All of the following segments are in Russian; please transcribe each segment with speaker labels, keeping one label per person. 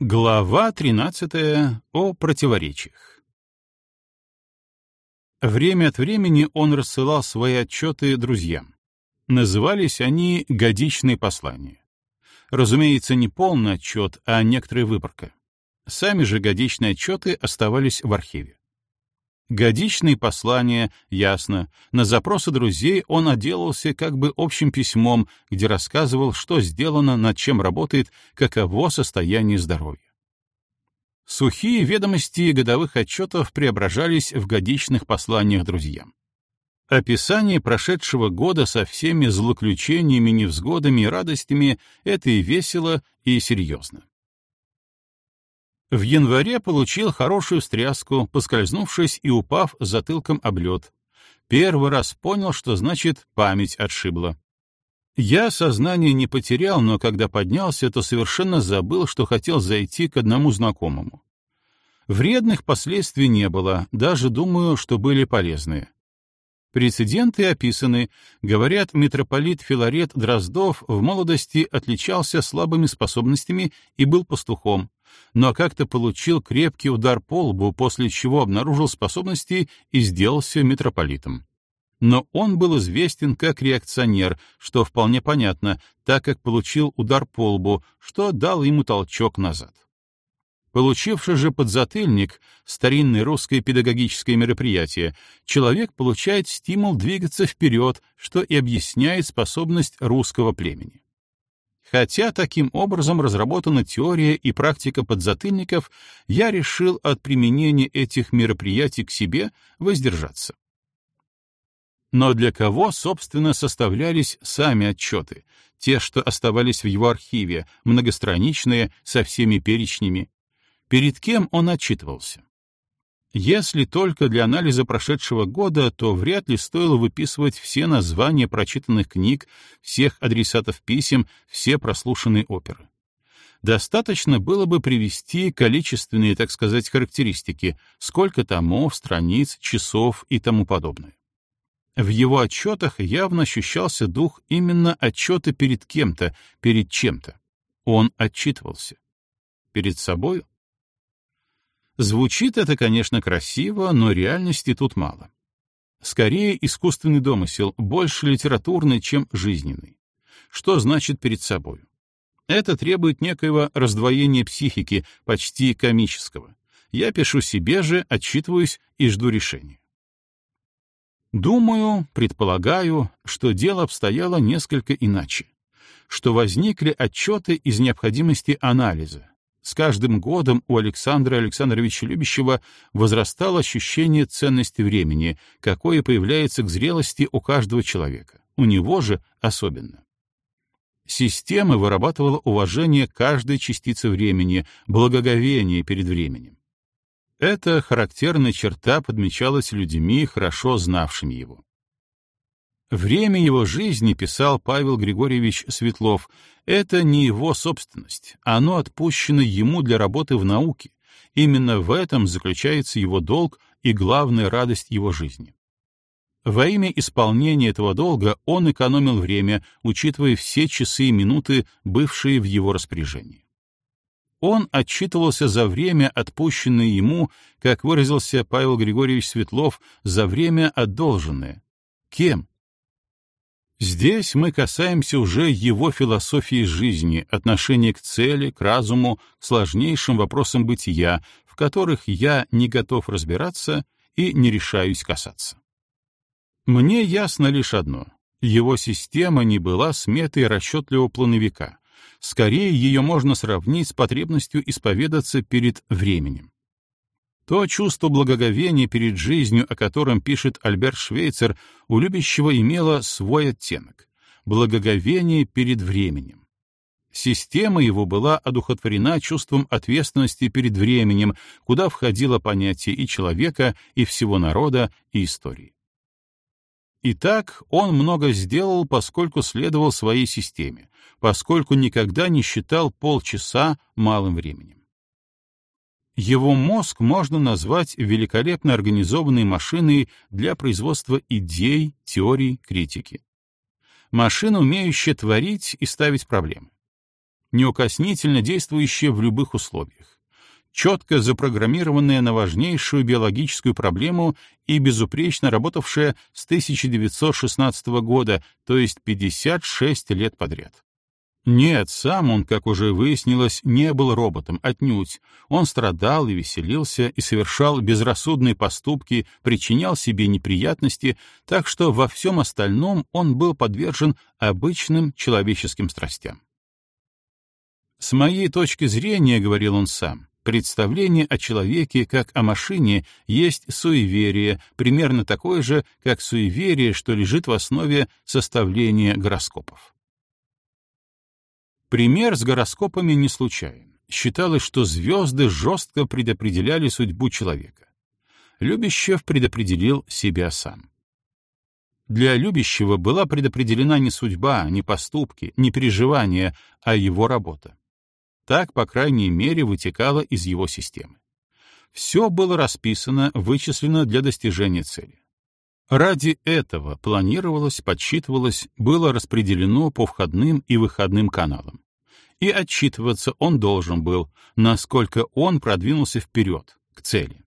Speaker 1: Глава 13. О противоречиях. Время от времени он рассылал свои отчеты друзьям. Назывались они «годичные послания». Разумеется, не полный отчет, а некоторая выборка. Сами же годичные отчеты оставались в архиве. Годичные послания, ясно. На запросы друзей он отделался как бы общим письмом, где рассказывал, что сделано, над чем работает, каково состояние здоровья. Сухие ведомости годовых отчетов преображались в годичных посланиях друзьям. Описание прошедшего года со всеми злоключениями, невзгодами и радостями — это и весело, и серьезно. В январе получил хорошую стряску, поскользнувшись и упав затылком об лед. Первый раз понял, что значит память отшибла. Я сознание не потерял, но когда поднялся, то совершенно забыл, что хотел зайти к одному знакомому. Вредных последствий не было, даже думаю, что были полезные. Прецеденты описаны. Говорят, митрополит Филарет Дроздов в молодости отличался слабыми способностями и был пастухом, но как-то получил крепкий удар по лбу, после чего обнаружил способности и сделался митрополитом. Но он был известен как реакционер, что вполне понятно, так как получил удар по лбу, что дал ему толчок назад. Получивший же подзатыльник, старинное русское педагогическое мероприятие, человек получает стимул двигаться вперед, что и объясняет способность русского племени. Хотя таким образом разработана теория и практика подзатыльников, я решил от применения этих мероприятий к себе воздержаться. Но для кого, собственно, составлялись сами отчеты, те, что оставались в его архиве, многостраничные, со всеми перечнями, Перед кем он отчитывался? Если только для анализа прошедшего года, то вряд ли стоило выписывать все названия прочитанных книг, всех адресатов писем, все прослушанные оперы. Достаточно было бы привести количественные, так сказать, характеристики, сколько томов, страниц, часов и тому подобное. В его отчетах явно ощущался дух именно отчета перед кем-то, перед чем-то. Он отчитывался. Перед собою? Звучит это, конечно, красиво, но реальности тут мало. Скорее искусственный домысел, больше литературный, чем жизненный. Что значит перед собою? Это требует некоего раздвоения психики, почти комического. Я пишу себе же, отчитываюсь и жду решения. Думаю, предполагаю, что дело обстояло несколько иначе, что возникли отчеты из необходимости анализа, с каждым годом у Александра Александровича Любящего возрастало ощущение ценности времени, какое появляется к зрелости у каждого человека, у него же особенно. Система вырабатывала уважение каждой частицы времени, благоговение перед временем. Эта характерная черта подмечалась людьми, хорошо знавшими его. Время его жизни, писал Павел Григорьевич Светлов, это не его собственность, оно отпущено ему для работы в науке. Именно в этом заключается его долг и главная радость его жизни. Во имя исполнения этого долга он экономил время, учитывая все часы и минуты, бывшие в его распоряжении. Он отчитывался за время, отпущенное ему, как выразился Павел Григорьевич Светлов, за время одолженное. Кем? Здесь мы касаемся уже его философии жизни, отношения к цели, к разуму, к сложнейшим вопросам бытия, в которых я не готов разбираться и не решаюсь касаться. Мне ясно лишь одно — его система не была сметой расчетливого плановика. Скорее, ее можно сравнить с потребностью исповедаться перед временем. То чувство благоговения перед жизнью, о котором пишет Альберт Швейцер, у любящего имело свой оттенок — благоговение перед временем. Система его была одухотворена чувством ответственности перед временем, куда входило понятие и человека, и всего народа, и истории. Итак, он много сделал, поскольку следовал своей системе, поскольку никогда не считал полчаса малым временем. Его мозг можно назвать великолепно организованной машиной для производства идей, теорий, критики. Машина, умеющая творить и ставить проблемы. неукоснительно действующая в любых условиях, четко запрограммированная на важнейшую биологическую проблему и безупречно работавшая с 1916 года, то есть 56 лет подряд. Нет, сам он, как уже выяснилось, не был роботом, отнюдь. Он страдал и веселился, и совершал безрассудные поступки, причинял себе неприятности, так что во всем остальном он был подвержен обычным человеческим страстям. «С моей точки зрения, — говорил он сам, — представление о человеке как о машине есть суеверие, примерно такое же, как суеверие, что лежит в основе составления гороскопов. Пример с гороскопами не случайен. Считалось, что звезды жестко предопределяли судьбу человека. Любящев предопределил себя сам. Для любящего была предопределена не судьба, не поступки, не переживания, а его работа. Так, по крайней мере, вытекало из его системы. Все было расписано, вычислено для достижения цели. Ради этого планировалось, подсчитывалось, было распределено по входным и выходным каналам и отчитываться он должен был, насколько он продвинулся вперед, к цели.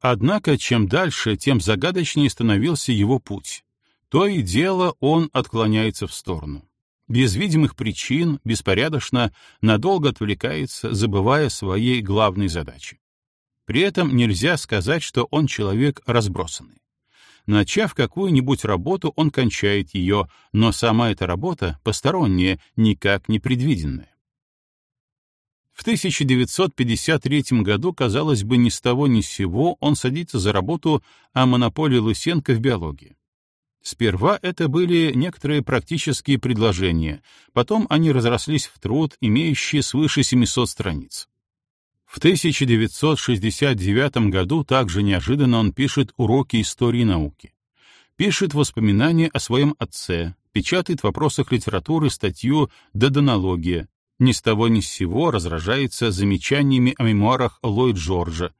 Speaker 1: Однако, чем дальше, тем загадочнее становился его путь. То и дело он отклоняется в сторону. Без видимых причин, беспорядочно, надолго отвлекается, забывая своей главной задачи. При этом нельзя сказать, что он человек разбросанный. Начав какую-нибудь работу, он кончает ее, но сама эта работа посторонняя, никак не предвиденная. В 1953 году, казалось бы, ни с того ни с сего он садится за работу о монополии Лысенко в биологии. Сперва это были некоторые практические предложения, потом они разрослись в труд, имеющий свыше 700 страниц. В 1969 году также неожиданно он пишет уроки истории науки. Пишет воспоминания о своем отце, печатает в вопросах литературы статью «Додонология», ни с того ни с сего разражается замечаниями о мемуарах Ллойд Джорджа,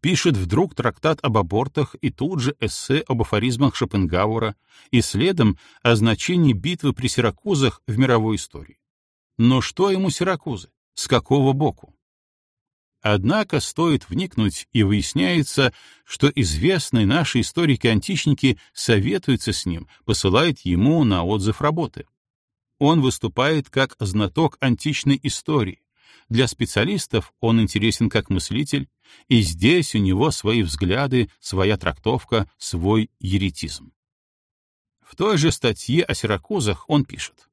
Speaker 1: пишет вдруг трактат об абортах и тут же эссе об афоризмах Шопенгауэра и следом о значении битвы при Сиракузах в мировой истории. Но что ему Сиракузы? С какого боку? Однако стоит вникнуть, и выясняется, что известные наши историки-античники советуются с ним, посылают ему на отзыв работы. Он выступает как знаток античной истории. Для специалистов он интересен как мыслитель, и здесь у него свои взгляды, своя трактовка, свой еретизм. В той же статье о Сиракузах он пишет.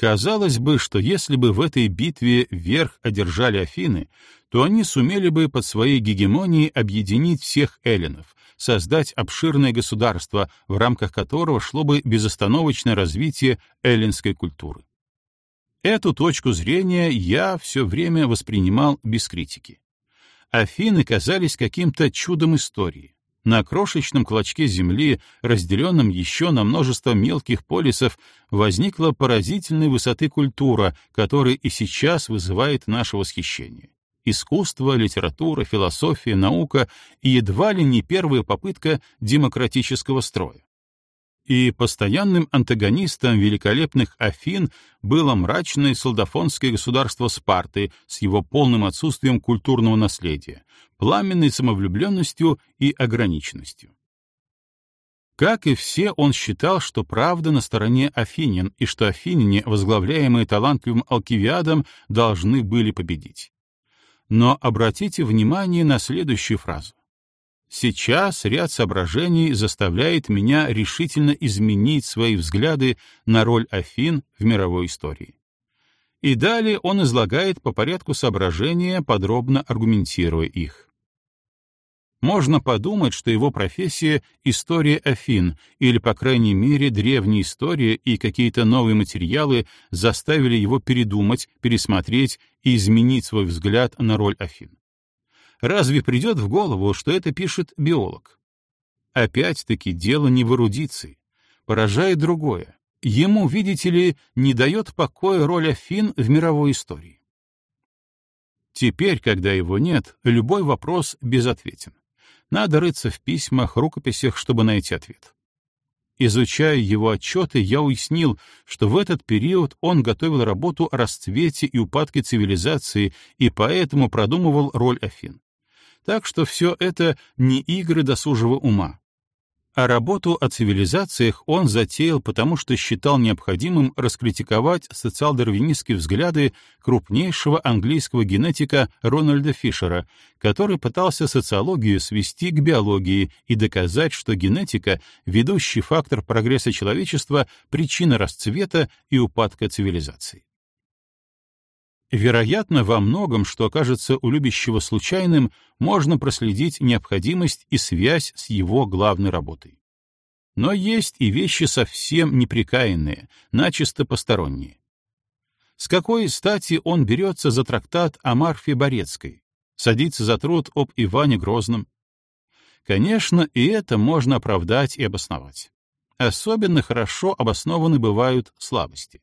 Speaker 1: Казалось бы, что если бы в этой битве верх одержали Афины, то они сумели бы под своей гегемонией объединить всех эллинов, создать обширное государство, в рамках которого шло бы безостановочное развитие эллинской культуры. Эту точку зрения я все время воспринимал без критики. Афины казались каким-то чудом истории, на крошечном клочке земли, разделенном еще на множество мелких полисов, возникла поразительной высоты культура, которая и сейчас вызывает наше восхищение. Искусство, литература, философия, наука и едва ли не первая попытка демократического строя и постоянным антагонистом великолепных Афин было мрачное солдафонское государство Спарты с его полным отсутствием культурного наследия, пламенной самовлюбленностью и ограниченностью. Как и все, он считал, что правда на стороне афинян и что афиняне, возглавляемые талантливым Алкивиадом, должны были победить. Но обратите внимание на следующую фразу. Сейчас ряд соображений заставляет меня решительно изменить свои взгляды на роль Афин в мировой истории. И далее он излагает по порядку соображения, подробно аргументируя их. Можно подумать, что его профессия — история Афин, или, по крайней мере, древняя история и какие-то новые материалы заставили его передумать, пересмотреть и изменить свой взгляд на роль Афин. Разве придет в голову, что это пишет биолог? Опять-таки дело не в эрудиции. Поражает другое. Ему, видите ли, не дает покоя роль Афин в мировой истории. Теперь, когда его нет, любой вопрос безответен. Надо рыться в письмах, рукописях, чтобы найти ответ. Изучая его отчеты, я уяснил, что в этот период он готовил работу о расцвете и упадке цивилизации и поэтому продумывал роль Афин. Так что все это не игры досужего ума, а работу о цивилизациях он затеял, потому что считал необходимым раскритиковать социал-дарвинистские взгляды крупнейшего английского генетика Рональда Фишера, который пытался социологию свести к биологии и доказать, что генетика — ведущий фактор прогресса человечества, причина расцвета и упадка цивилизации. Вероятно, во многом, что окажется у любящего случайным, можно проследить необходимость и связь с его главной работой. Но есть и вещи совсем неприкаянные, начисто посторонние. С какой стати он берется за трактат о Марфе Борецкой, садится за труд об Иване Грозном? Конечно, и это можно оправдать и обосновать. Особенно хорошо обоснованы бывают слабости.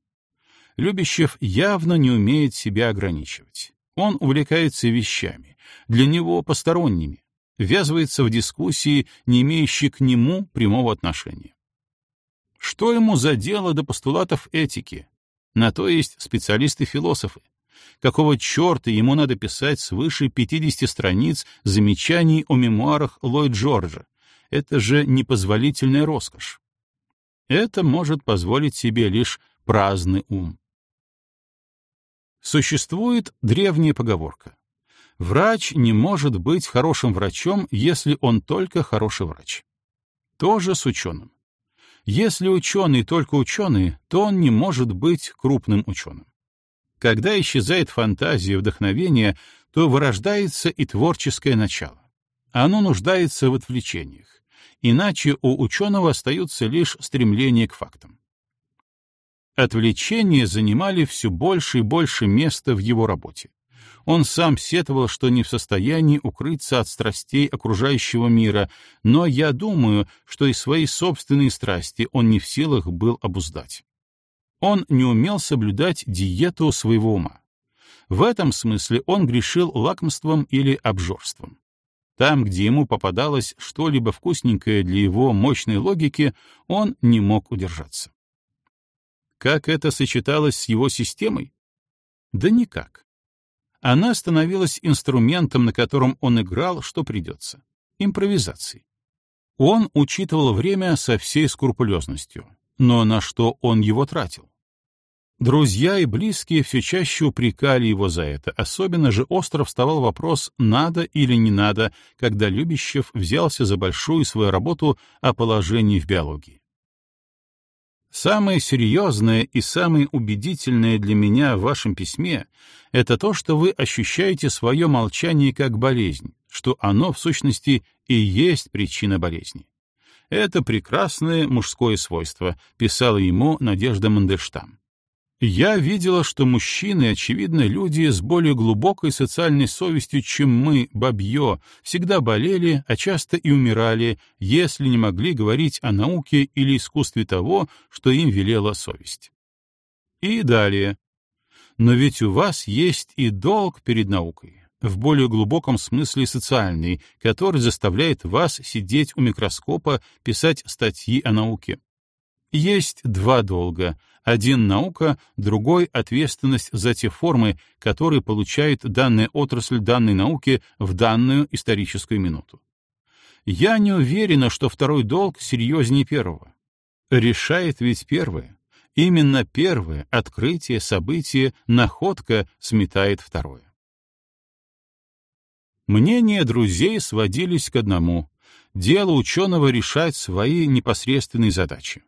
Speaker 1: Любящев явно не умеет себя ограничивать. Он увлекается вещами, для него посторонними, ввязывается в дискуссии, не имеющие к нему прямого отношения. Что ему за дело до постулатов этики? На то есть специалисты-философы. Какого черта ему надо писать свыше 50 страниц замечаний о мемуарах Ллойд Джорджа? Это же непозволительная роскошь. Это может позволить себе лишь праздный ум. Существует древняя поговорка. Врач не может быть хорошим врачом, если он только хороший врач. То же с ученым. Если ученый только ученый, то он не может быть крупным ученым. Когда исчезает фантазия и вдохновение, то вырождается и творческое начало. Оно нуждается в отвлечениях. Иначе у ученого остаются лишь стремления к фактам. Отвлечения занимали все больше и больше места в его работе. Он сам сетовал, что не в состоянии укрыться от страстей окружающего мира, но я думаю, что и свои собственные страсти он не в силах был обуздать. Он не умел соблюдать диету своего ума. В этом смысле он грешил лакомством или обжорством. Там, где ему попадалось что-либо вкусненькое для его мощной логики, он не мог удержаться. Как это сочеталось с его системой? Да никак. Она становилась инструментом, на котором он играл, что придется. Импровизацией. Он учитывал время со всей скрупулезностью, но на что он его тратил? Друзья и близкие все чаще упрекали его за это, особенно же остро вставал вопрос, надо или не надо, когда Любящев взялся за большую свою работу о положении в биологии. Самое серьезное и самое убедительное для меня в вашем письме — это то, что вы ощущаете свое молчание как болезнь, что оно, в сущности, и есть причина болезни. Это прекрасное мужское свойство, писала ему Надежда Мандельштам. Я видела, что мужчины, очевидно, люди с более глубокой социальной совестью, чем мы, бабье, всегда болели, а часто и умирали, если не могли говорить о науке или искусстве того, что им велела совесть. И далее. Но ведь у вас есть и долг перед наукой, в более глубоком смысле социальный, который заставляет вас сидеть у микроскопа, писать статьи о науке. Есть два долга. Один — наука, другой — ответственность за те формы, которые получает данная отрасль данной науки в данную историческую минуту. Я не уверена, что второй долг серьезнее первого. Решает ведь первое. Именно первое, открытие, событие, находка сметает второе. Мнения друзей сводились к одному — дело ученого решать свои непосредственные задачи.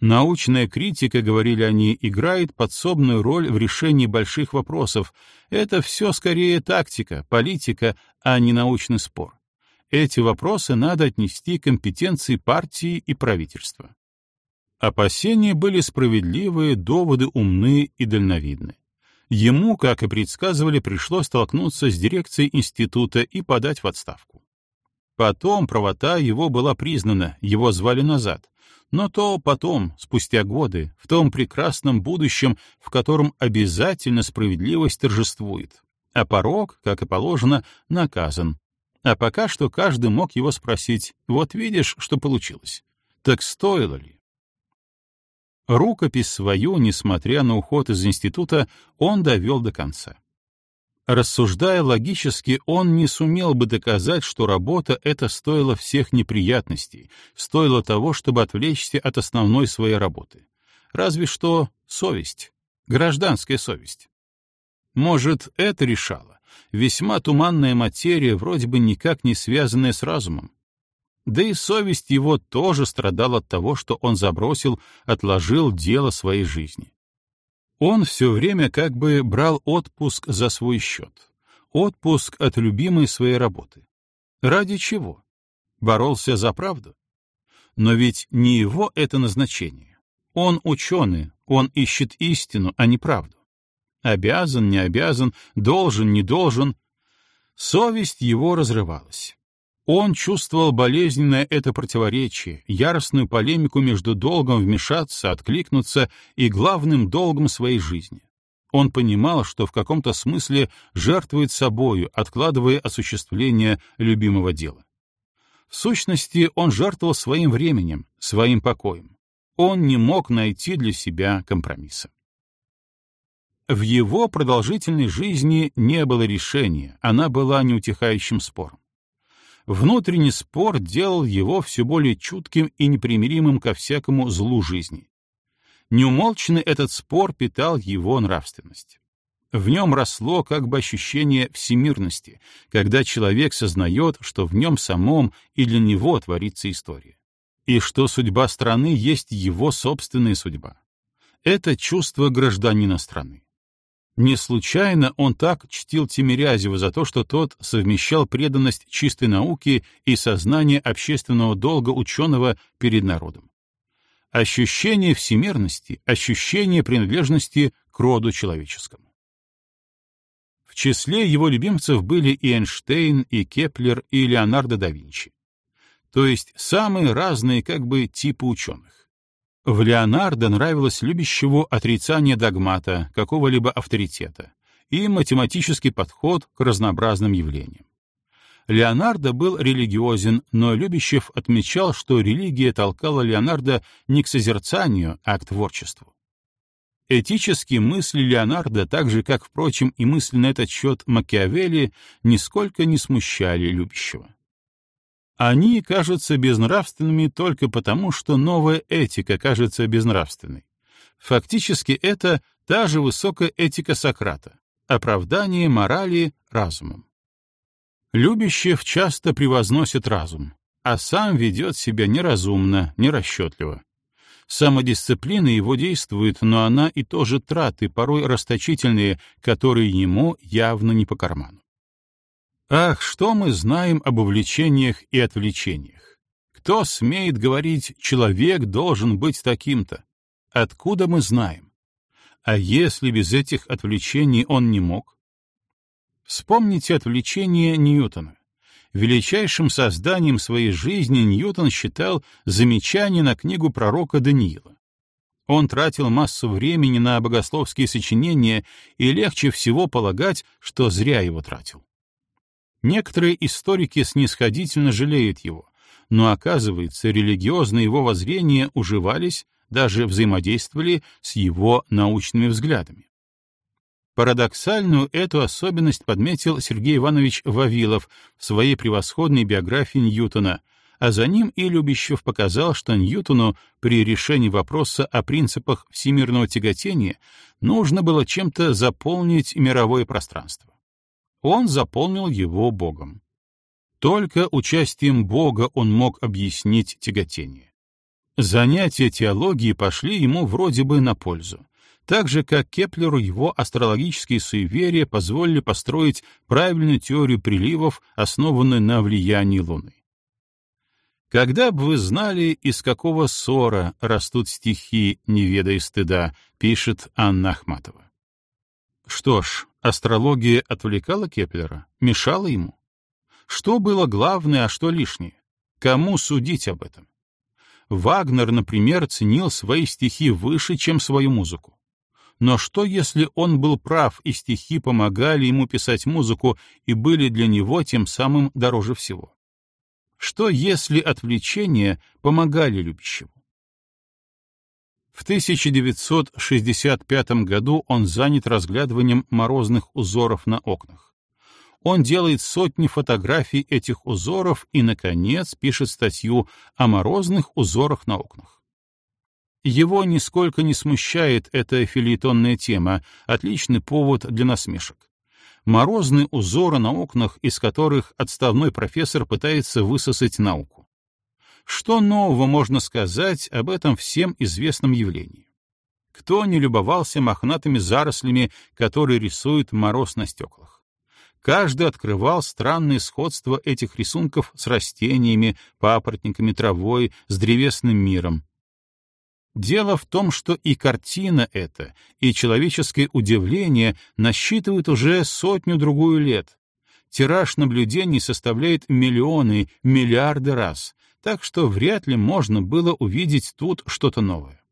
Speaker 1: Научная критика, говорили они, играет подсобную роль в решении больших вопросов. Это все скорее тактика, политика, а не научный спор. Эти вопросы надо отнести к компетенции партии и правительства. Опасения были справедливые, доводы умны и дальновидны. Ему, как и предсказывали, пришлось столкнуться с дирекцией института и подать в отставку. Потом правота его была признана, его звали назад, но то потом, спустя годы, в том прекрасном будущем, в котором обязательно справедливость торжествует, а порог, как и положено, наказан. А пока что каждый мог его спросить, вот видишь, что получилось. Так стоило ли? Рукопись свою, несмотря на уход из института, он довел до конца. Рассуждая логически, он не сумел бы доказать, что работа эта стоила всех неприятностей, стоила того, чтобы отвлечься от основной своей работы. Разве что совесть, гражданская совесть. Может, это решало. Весьма туманная материя, вроде бы никак не связанная с разумом. Да и совесть его тоже страдала от того, что он забросил, отложил дело своей жизни. Он все время как бы брал отпуск за свой счет. Отпуск от любимой своей работы. Ради чего? Боролся за правду? Но ведь не его это назначение. Он ученый, он ищет истину, а не правду. Обязан, не обязан, должен, не должен. Совесть его разрывалась. Он чувствовал болезненное это противоречие, яростную полемику между долгом вмешаться, откликнуться и главным долгом своей жизни. Он понимал, что в каком-то смысле жертвует собою, откладывая осуществление любимого дела. В сущности, он жертвовал своим временем, своим покоем. Он не мог найти для себя компромисса. В его продолжительной жизни не было решения, она была неутихающим спором. Внутренний спор делал его все более чутким и непримиримым ко всякому злу жизни. Неумолчный этот спор питал его нравственность. В нем росло как бы ощущение всемирности, когда человек сознает, что в нем самом и для него творится история. И что судьба страны есть его собственная судьба. Это чувство гражданина страны. Не случайно он так чтил Тимирязева за то, что тот совмещал преданность чистой науке и сознание общественного долга ученого перед народом. Ощущение всемирности, ощущение принадлежности к роду человеческому. В числе его любимцев были и Эйнштейн, и Кеплер, и Леонардо да Винчи. То есть самые разные как бы типы ученых. В Леонардо нравилось Любищеву отрицание догмата, какого-либо авторитета, и математический подход к разнообразным явлениям. Леонардо был религиозен, но Любищев отмечал, что религия толкала Леонардо не к созерцанию, а к творчеству. Этические мысли Леонардо, так же, как, впрочем, и мысли на этот счет Макиавелли, нисколько не смущали Любящего. Они кажутся безнравственными только потому, что новая этика кажется безнравственной. Фактически это та же высокая этика Сократа — оправдание морали разумом. Любящев часто превозносит разум, а сам ведет себя неразумно, нерасчетливо. Самодисциплина его действует, но она и тоже траты, порой расточительные, которые ему явно не по карману. Ах, что мы знаем об увлечениях и отвлечениях? Кто смеет говорить, человек должен быть таким-то? Откуда мы знаем? А если без этих отвлечений он не мог? Вспомните отвлечение Ньютона. Величайшим созданием своей жизни Ньютон считал замечание на книгу пророка Даниила. Он тратил массу времени на богословские сочинения, и легче всего полагать, что зря его тратил. Некоторые историки снисходительно жалеют его, но, оказывается, религиозные его воззрения уживались, даже взаимодействовали с его научными взглядами. Парадоксальную эту особенность подметил Сергей Иванович Вавилов в своей превосходной биографии Ньютона, а за ним и Любящев показал, что Ньютону при решении вопроса о принципах всемирного тяготения нужно было чем-то заполнить мировое пространство он заполнил его Богом. Только участием Бога он мог объяснить тяготение. Занятия теологии пошли ему вроде бы на пользу, так же, как Кеплеру его астрологические суеверия позволили построить правильную теорию приливов, основанную на влиянии Луны. Когда бы вы знали, из какого ссора растут стихи, не ведая стыда, пишет Анна Ахматова. Что ж, астрология отвлекала Кеплера, мешала ему. Что было главное, а что лишнее? Кому судить об этом? Вагнер, например, ценил свои стихи выше, чем свою музыку. Но что, если он был прав, и стихи помогали ему писать музыку и были для него тем самым дороже всего? Что, если отвлечения помогали любящему? В 1965 году он занят разглядыванием морозных узоров на окнах. Он делает сотни фотографий этих узоров и, наконец, пишет статью о морозных узорах на окнах. Его нисколько не смущает эта филитонная тема, отличный повод для насмешек. Морозные узоры на окнах, из которых отставной профессор пытается высосать науку. Что нового можно сказать об этом всем известном явлении? Кто не любовался мохнатыми зарослями, которые рисует мороз на стеклах? Каждый открывал странное сходство этих рисунков с растениями, папоротниками, травой, с древесным миром. Дело в том, что и картина эта, и человеческое удивление насчитывают уже сотню-другую лет. Тираж наблюдений составляет миллионы, миллиарды раз, так что вряд ли можно было увидеть тут что-то новое.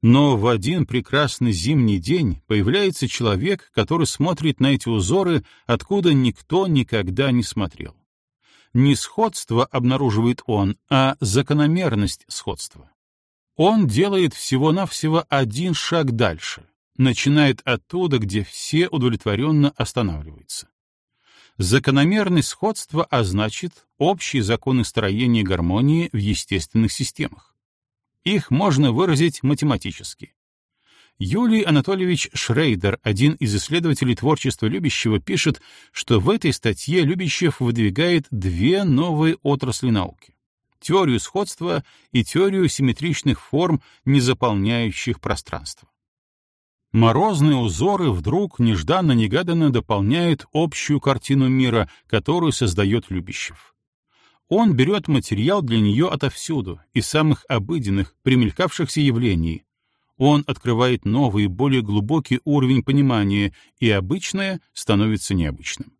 Speaker 1: Но в один прекрасный зимний день появляется человек, который смотрит на эти узоры, откуда никто никогда не смотрел. Не сходство обнаруживает он, а закономерность сходства. Он делает всего-навсего один шаг дальше, начинает оттуда, где все удовлетворенно останавливаются. Закономерность сходства, а значит, общие законы строения гармонии в естественных системах. Их можно выразить математически. Юлий Анатольевич Шрейдер, один из исследователей творчества Любящего, пишет, что в этой статье Любящев выдвигает две новые отрасли науки — теорию сходства и теорию симметричных форм, не заполняющих пространство. Морозные узоры вдруг нежданно-негаданно дополняют общую картину мира, которую создает Любящев. Он берет материал для нее отовсюду, из самых обыденных, примелькавшихся явлений. Он открывает новый, более глубокий уровень понимания, и обычное становится необычным.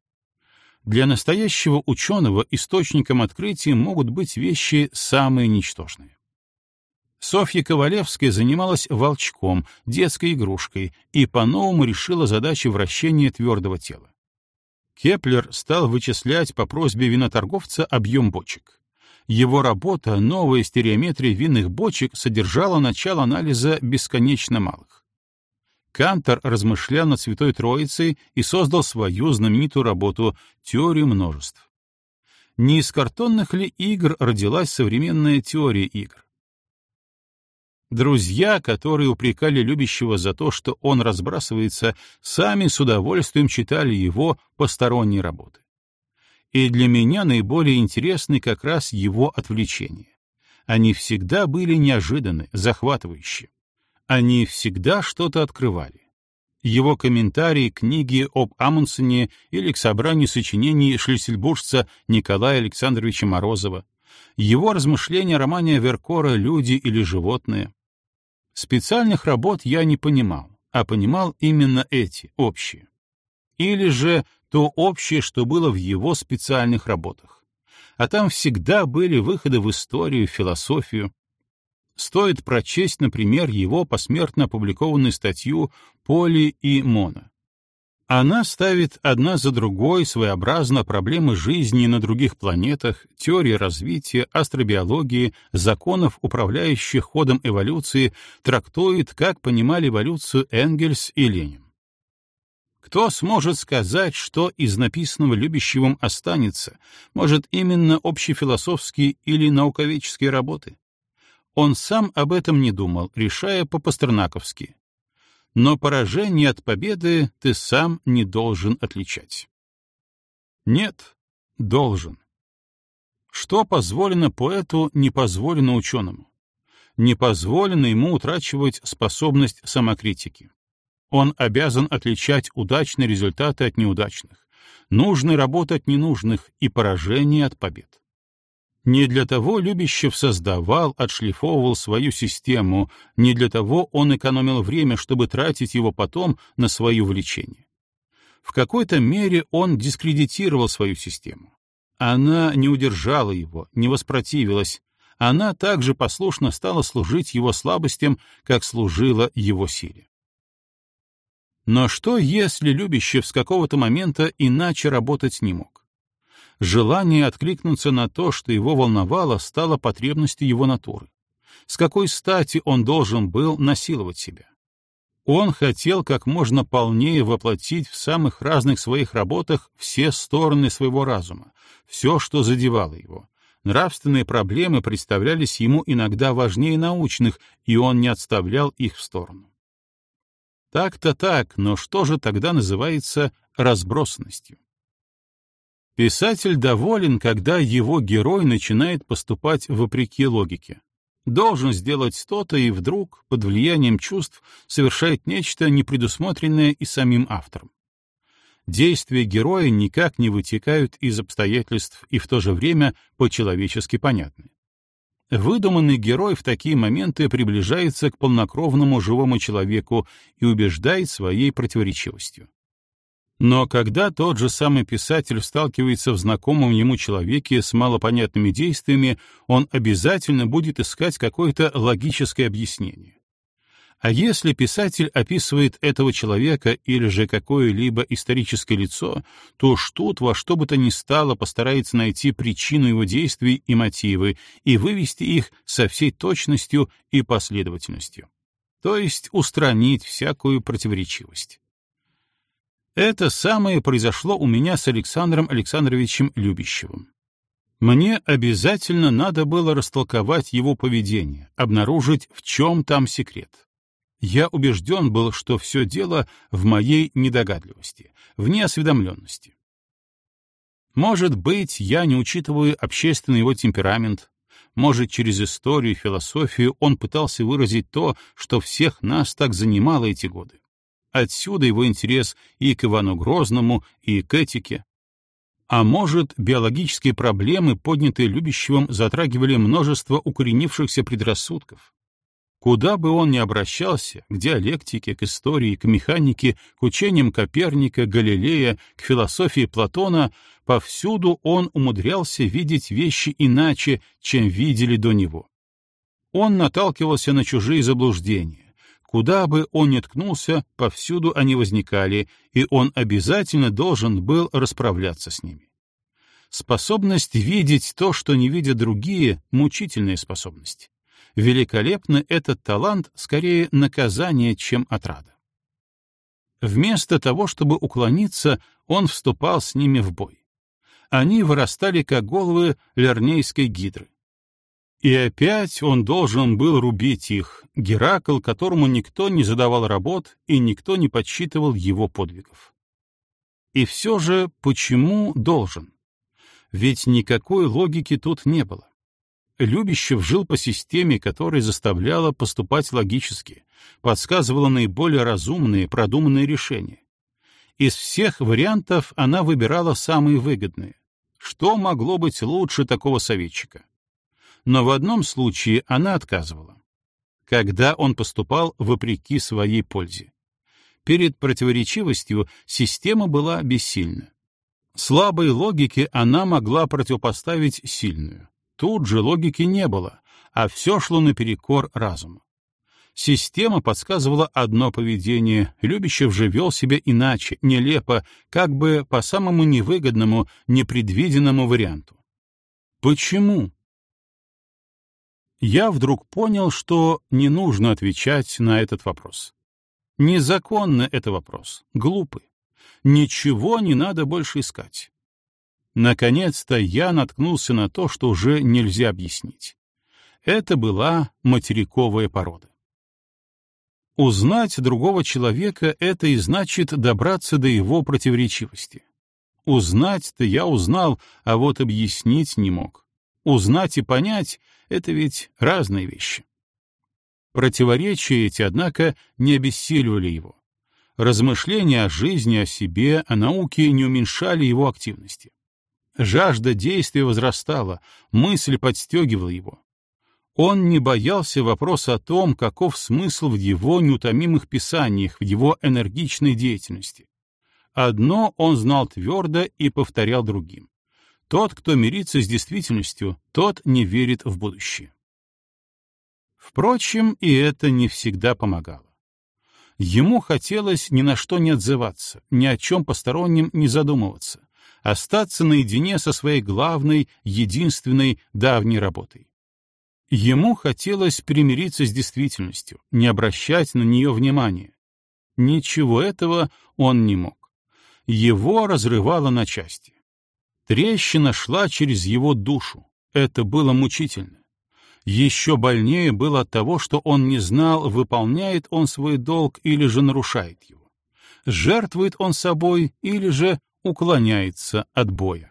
Speaker 1: Для настоящего ученого источником открытия могут быть вещи самые ничтожные. Софья Ковалевская занималась волчком, детской игрушкой, и по-новому решила задачи вращения твердого тела. Кеплер стал вычислять по просьбе виноторговца объем бочек. Его работа «Новая стереометрия винных бочек» содержала начало анализа бесконечно малых. Кантор размышлял над Святой Троицей и создал свою знаменитую работу «Теорию множеств». Не из картонных ли игр родилась современная теория игр? Друзья, которые упрекали любящего за то, что он разбрасывается, сами с удовольствием читали его посторонние работы. И для меня наиболее интересны как раз его отвлечения. Они всегда были неожиданны, захватывающие. Они всегда что-то открывали. Его комментарии к книге об Амундсене или к собранию сочинений шлиссельбуржца Николая Александровича Морозова, его размышления о романе Веркора «Люди или животные», Специальных работ я не понимал, а понимал именно эти, общие. Или же то общее, что было в его специальных работах. А там всегда были выходы в историю, философию. Стоит прочесть, например, его посмертно опубликованную статью «Поли и Мона». Она ставит одна за другой своеобразно проблемы жизни на других планетах, теории развития, астробиологии, законов, управляющих ходом эволюции, трактует, как понимали эволюцию Энгельс и Ленин. Кто сможет сказать, что из написанного любящим останется, может, именно общефилософские или науковедческие работы? Он сам об этом не думал, решая по-пастернаковски но поражение от победы ты сам не должен отличать. Нет, должен. Что позволено поэту, не позволено ученому. Не позволено ему утрачивать способность самокритики. Он обязан отличать удачные результаты от неудачных, нужные работы от ненужных и поражения от побед. Не для того Любящев создавал, отшлифовывал свою систему, не для того он экономил время, чтобы тратить его потом на свои увлечения. В какой-то мере он дискредитировал свою систему. Она не удержала его, не воспротивилась, она также послушно стала служить его слабостям, как служила его силе. Но что, если Любящев с какого-то момента иначе работать не мог? Желание откликнуться на то, что его волновало, стало потребностью его натуры. С какой стати он должен был насиловать себя? Он хотел как можно полнее воплотить в самых разных своих работах все стороны своего разума, все, что задевало его. Нравственные проблемы представлялись ему иногда важнее научных, и он не отставлял их в сторону. Так-то так, но что же тогда называется разбросанностью? Писатель доволен, когда его герой начинает поступать вопреки логике должен сделать то-то и вдруг, под влиянием чувств, совершает нечто непредусмотренное и самим автором. Действия героя никак не вытекают из обстоятельств и в то же время по-человечески понятны. Выдуманный герой в такие моменты приближается к полнокровному живому человеку и убеждает своей противоречивостью. Но когда тот же самый писатель сталкивается в знакомом ему человеке с малопонятными действиями, он обязательно будет искать какое-то логическое объяснение. А если писатель описывает этого человека или же какое-либо историческое лицо, то уж тут во что бы то ни стало постарается найти причину его действий и мотивы и вывести их со всей точностью и последовательностью. То есть устранить всякую противоречивость. Это самое произошло у меня с Александром Александровичем Любящевым. Мне обязательно надо было растолковать его поведение, обнаружить, в чем там секрет. Я убежден был, что все дело в моей недогадливости, в неосведомленности. Может быть, я не учитываю общественный его темперамент, может, через историю и философию он пытался выразить то, что всех нас так занимало эти годы. Отсюда его интерес и к Ивану Грозному, и к этике. А может, биологические проблемы, поднятые Любящевым, затрагивали множество укоренившихся предрассудков? Куда бы он ни обращался, к диалектике, к истории, к механике, к учениям Коперника, Галилея, к философии Платона, повсюду он умудрялся видеть вещи иначе, чем видели до него. Он наталкивался на чужие заблуждения, Куда бы он ни ткнулся, повсюду они возникали, и он обязательно должен был расправляться с ними. Способность видеть то, что не видят другие — мучительная способность. Великолепно этот талант скорее наказание, чем отрада. Вместо того, чтобы уклониться, он вступал с ними в бой. Они вырастали, как головы лернейской гидры. И опять он должен был рубить их, Геракл, которому никто не задавал работ и никто не подсчитывал его подвигов. И все же почему должен? Ведь никакой логики тут не было. Любящев жил по системе, которая заставляла поступать логически, подсказывала наиболее разумные, продуманные решения. Из всех вариантов она выбирала самые выгодные. Что могло быть лучше такого советчика? Но в одном случае она отказывала. Когда он поступал вопреки своей пользе. Перед противоречивостью система была бессильна. Слабой логике она могла противопоставить сильную. Тут же логики не было, а все шло наперекор разуму. Система подсказывала одно поведение, Любящев же вел себя иначе, нелепо, как бы по самому невыгодному, непредвиденному варианту. Почему? Я вдруг понял, что не нужно отвечать на этот вопрос. Незаконно это вопрос, глупый. Ничего не надо больше искать. Наконец-то я наткнулся на то, что уже нельзя объяснить. Это была материковая порода. Узнать другого человека — это и значит добраться до его противоречивости. Узнать-то я узнал, а вот объяснить не мог. Узнать и понять — это ведь разные вещи. Противоречия эти, однако, не обессиливали его. Размышления о жизни, о себе, о науке не уменьшали его активности. Жажда действия возрастала, мысль подстегивала его. Он не боялся вопроса о том, каков смысл в его неутомимых писаниях, в его энергичной деятельности. Одно он знал твердо и повторял другим. Тот, кто мирится с действительностью, тот не верит в будущее. Впрочем, и это не всегда помогало. Ему хотелось ни на что не отзываться, ни о чем постороннем не задумываться, остаться наедине со своей главной, единственной, давней работой. Ему хотелось примириться с действительностью, не обращать на нее внимания. Ничего этого он не мог. Его разрывало на части. Трещина шла через его душу. Это было мучительно. Еще больнее было от того, что он не знал, выполняет он свой долг или же нарушает его. Жертвует он собой или же уклоняется от боя.